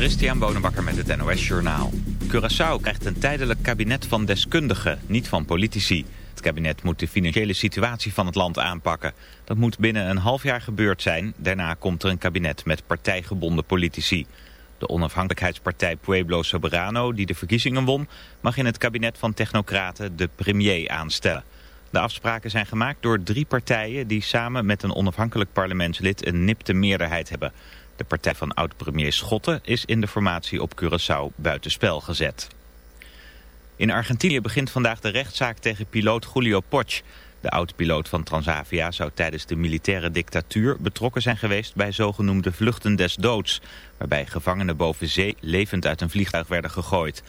Christian Bonenbakker met het NOS Journaal. Curaçao krijgt een tijdelijk kabinet van deskundigen, niet van politici. Het kabinet moet de financiële situatie van het land aanpakken. Dat moet binnen een half jaar gebeurd zijn. Daarna komt er een kabinet met partijgebonden politici. De onafhankelijkheidspartij Pueblo Soberano, die de verkiezingen won... mag in het kabinet van technocraten de premier aanstellen. De afspraken zijn gemaakt door drie partijen... die samen met een onafhankelijk parlementslid een nipte meerderheid hebben... De partij van oud-premier Schotten is in de formatie op Curaçao buitenspel gezet. In Argentinië begint vandaag de rechtszaak tegen piloot Julio Poch. De oud-piloot van Transavia zou tijdens de militaire dictatuur betrokken zijn geweest bij zogenoemde vluchten des doods, waarbij gevangenen boven zee levend uit een vliegtuig werden gegooid.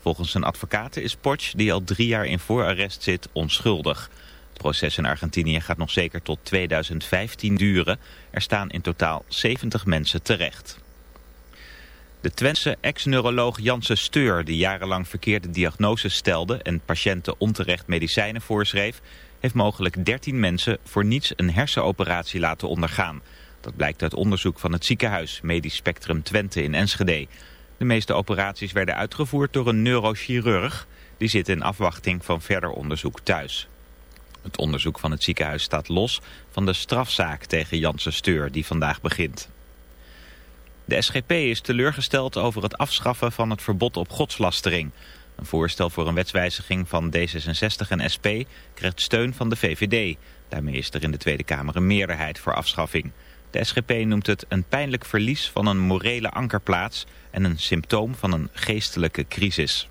Volgens zijn advocaten is Poch, die al drie jaar in voorarrest zit, onschuldig. Proces in Argentinië gaat nog zeker tot 2015 duren. Er staan in totaal 70 mensen terecht. De Twentse ex-neuroloog Janse Steur, die jarenlang verkeerde diagnoses stelde en patiënten onterecht medicijnen voorschreef, heeft mogelijk 13 mensen voor niets een hersenoperatie laten ondergaan. Dat blijkt uit onderzoek van het ziekenhuis Medisch Spectrum Twente in Enschede. De meeste operaties werden uitgevoerd door een neurochirurg. Die zit in afwachting van verder onderzoek thuis. Het onderzoek van het ziekenhuis staat los van de strafzaak tegen Janse Steur die vandaag begint. De SGP is teleurgesteld over het afschaffen van het verbod op godslastering. Een voorstel voor een wetswijziging van D66 en SP krijgt steun van de VVD. Daarmee is er in de Tweede Kamer een meerderheid voor afschaffing. De SGP noemt het een pijnlijk verlies van een morele ankerplaats en een symptoom van een geestelijke crisis.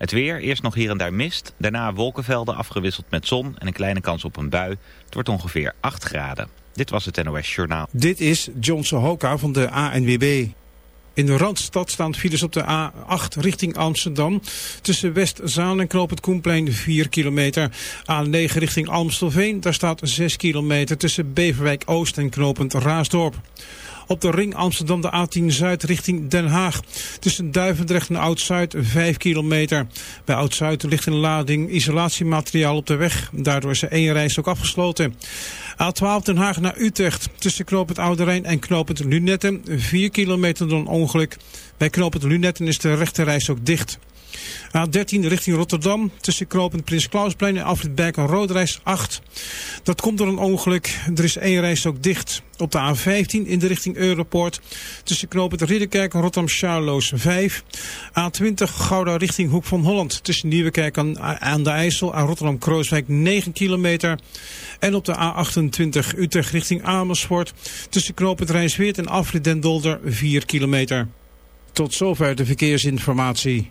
Het weer, eerst nog hier en daar mist, daarna wolkenvelden afgewisseld met zon en een kleine kans op een bui. Het wordt ongeveer 8 graden. Dit was het NOS Journaal. Dit is Johnson Hoka van de ANWB. In de Randstad staan files op de A8 richting Amsterdam. Tussen West-Zaan en Knoop het Koenplein 4 kilometer. A9 richting Amstelveen, daar staat 6 kilometer tussen Beverwijk Oost en Knopend Raasdorp. Op de ring Amsterdam de A10 Zuid richting Den Haag. Tussen Duivendrecht en Oud-Zuid 5 kilometer. Bij Oud-Zuid ligt een lading isolatiemateriaal op de weg. Daardoor is er één reis ook afgesloten. A12 Den Haag naar Utrecht. Tussen knooppunt Oude Rijn en knooppunt Lunetten. 4 kilometer door een ongeluk. Bij knooppunt Lunetten is de rechterreis ook dicht. A13 richting Rotterdam tussen knooppunt Prins Klausplein en Afrit Berk en Roodreis 8. Dat komt door een ongeluk. Er is één reis ook dicht. Op de A15 in de richting Europort tussen knooppunt Ridderkerk en Rotterdam-Charloes 5. A20 Gouda richting Hoek van Holland tussen Nieuwekerk aan de IJssel en Rotterdam-Krooswijk 9 kilometer. En op de A28 Utrecht richting Amersfoort tussen knooppunt Rijnsweert en Afrit Den Dolder 4 kilometer. Tot zover de verkeersinformatie.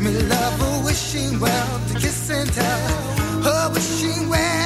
me love, a wishing well, to kiss and tell, a wishing well.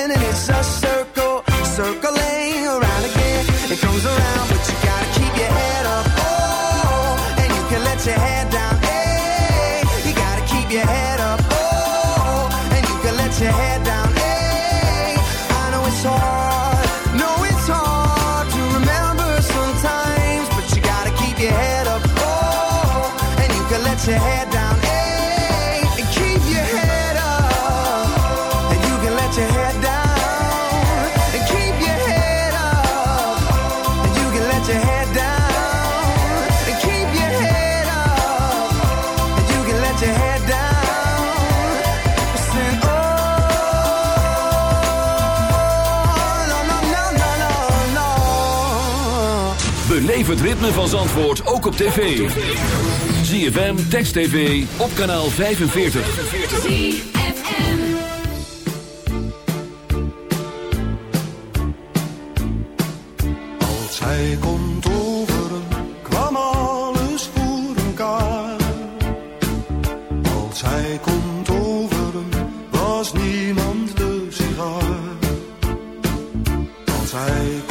Head down. Hey, and keep your head up. And you can let your head down. And keep your head up. And you can let your head down. And keep your head up. And you can let your head down. Sing, no, no, no, no, no, no. Beleef het ritme van Zandvoort ook op tv. ZFM, Text TV, op kanaal 45. Als hij kon toveren, kwam alles voor elkaar. Als hij kon toveren, was niemand de sigaar. Als hij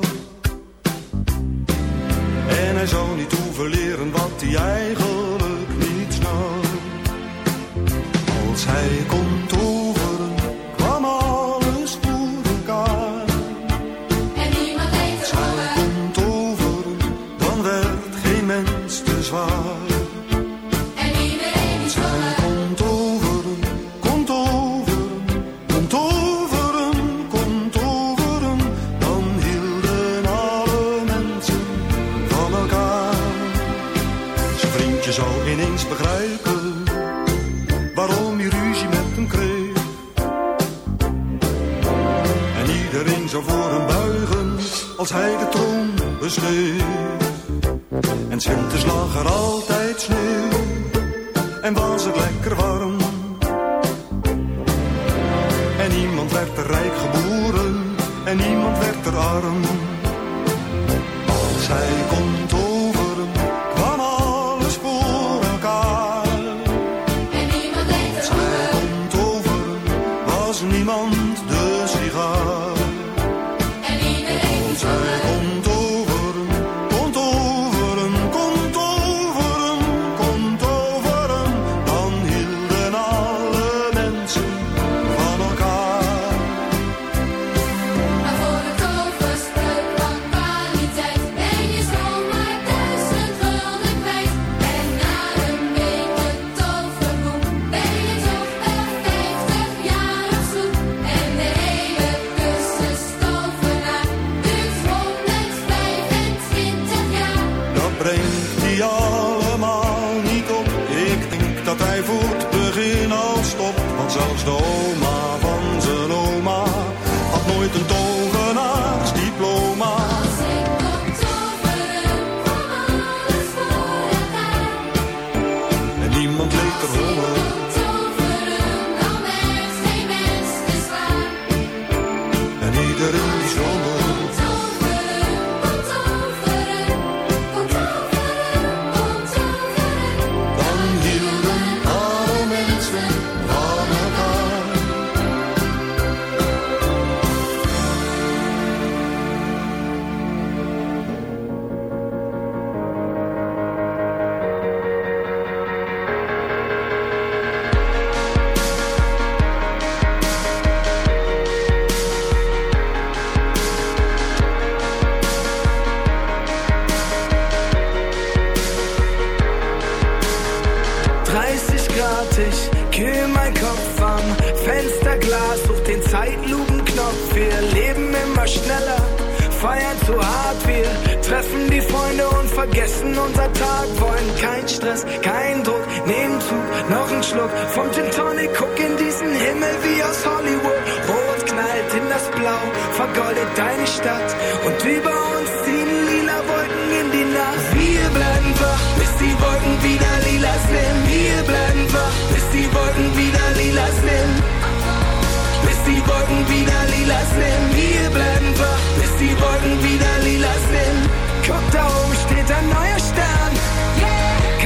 Nehmen Zug, noch ein Schluck vom Gin Tonic. Guck in diesen Himmel wie aus Hollywood. Rot knallt in das Blau, vergoldet deine Stadt. Und über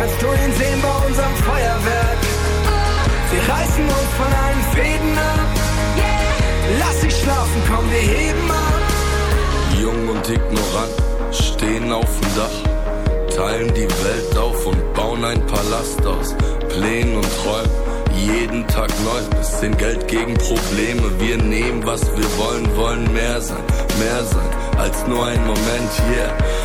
Kannst du ihn sehen bei unserem Feuerwerk? Wir reißen uns von allen Fäden ab. Lass dich schlafen, komm, wir heben ab. Jung und ignorant, stehen auf dem Dach, teilen die Welt auf und bauen ein Palast aus Plänen und Träumen. Jeden Tag neu, bisschen Geld gegen Probleme. Wir nehmen, was wir wollen, wollen mehr sein, mehr sein als nur ein Moment, yeah.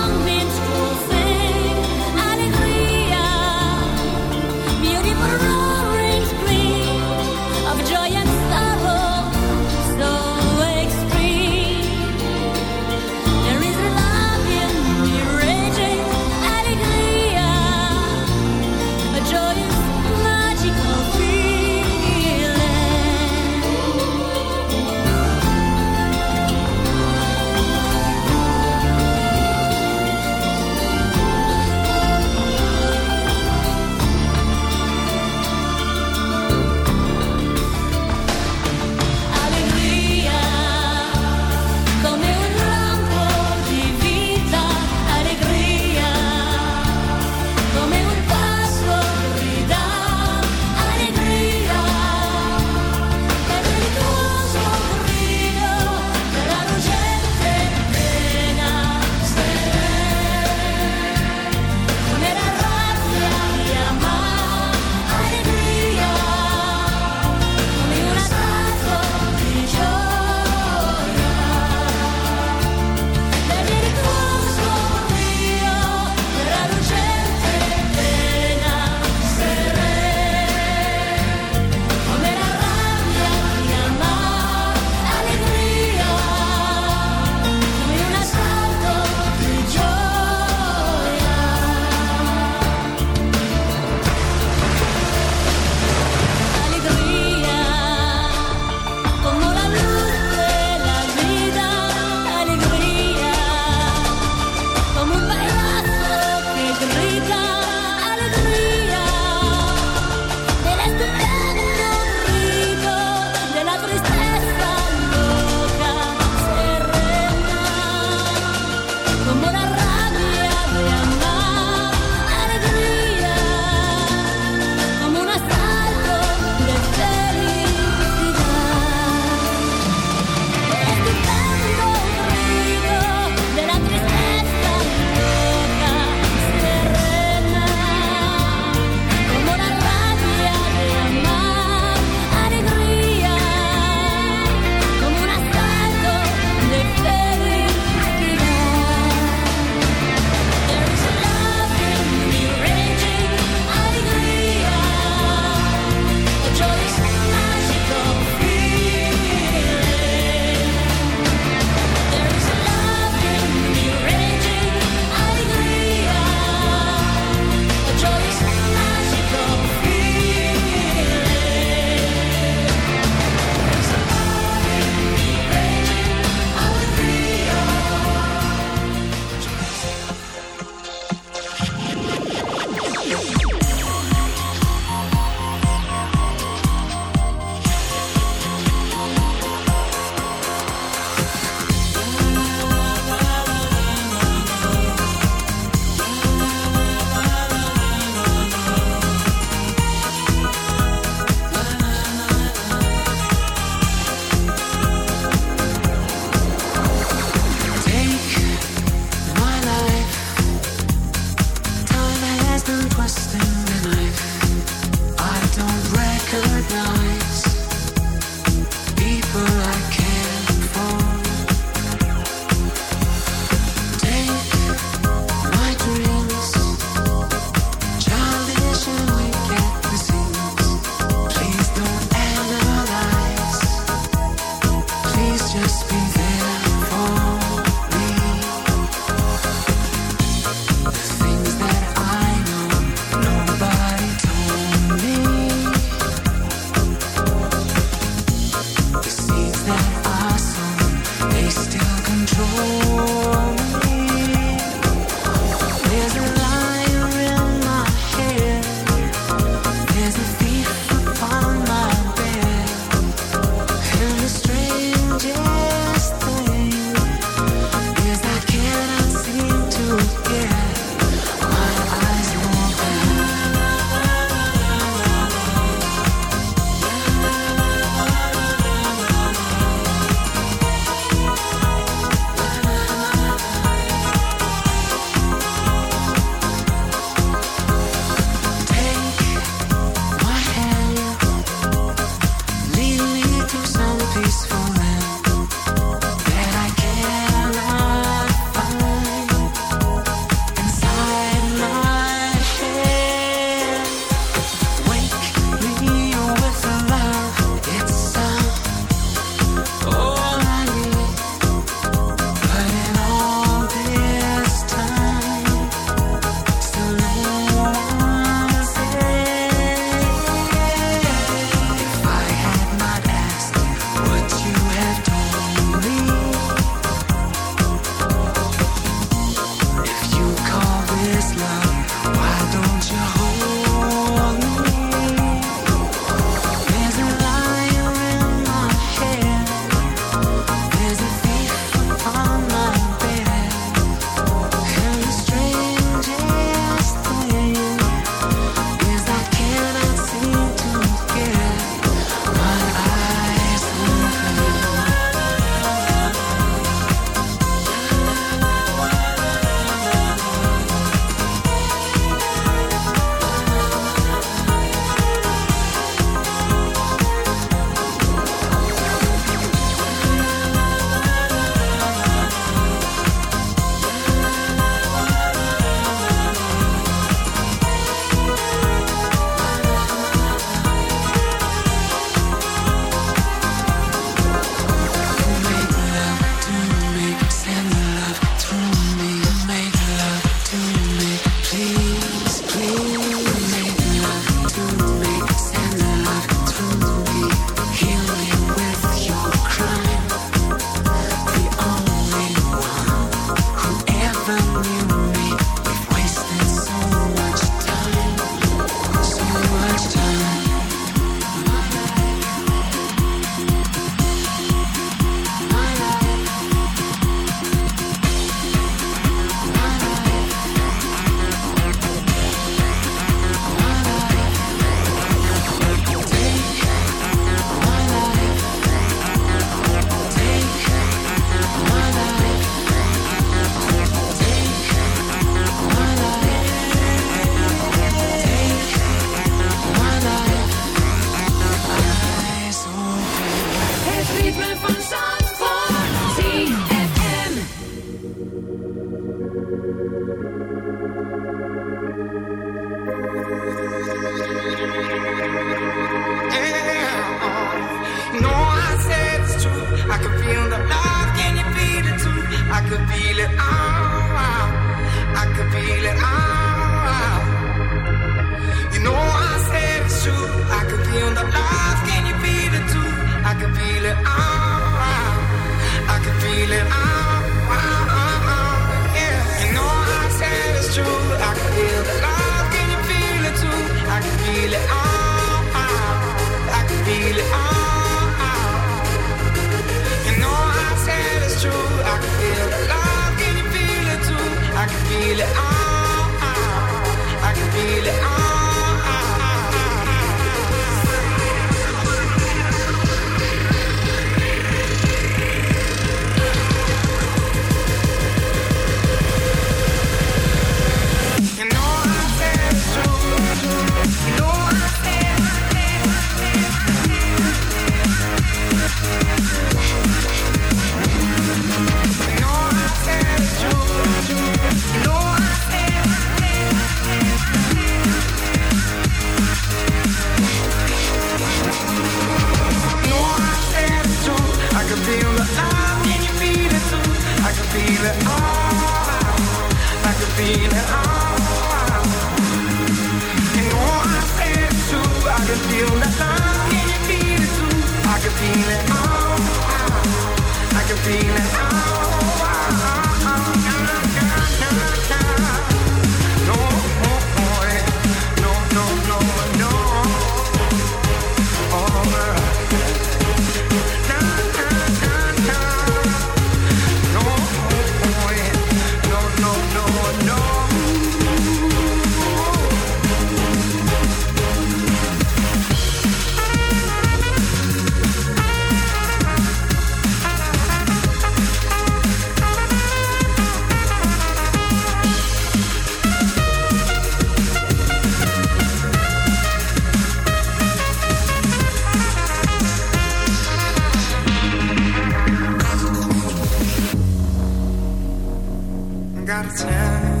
I gotta tell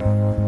you.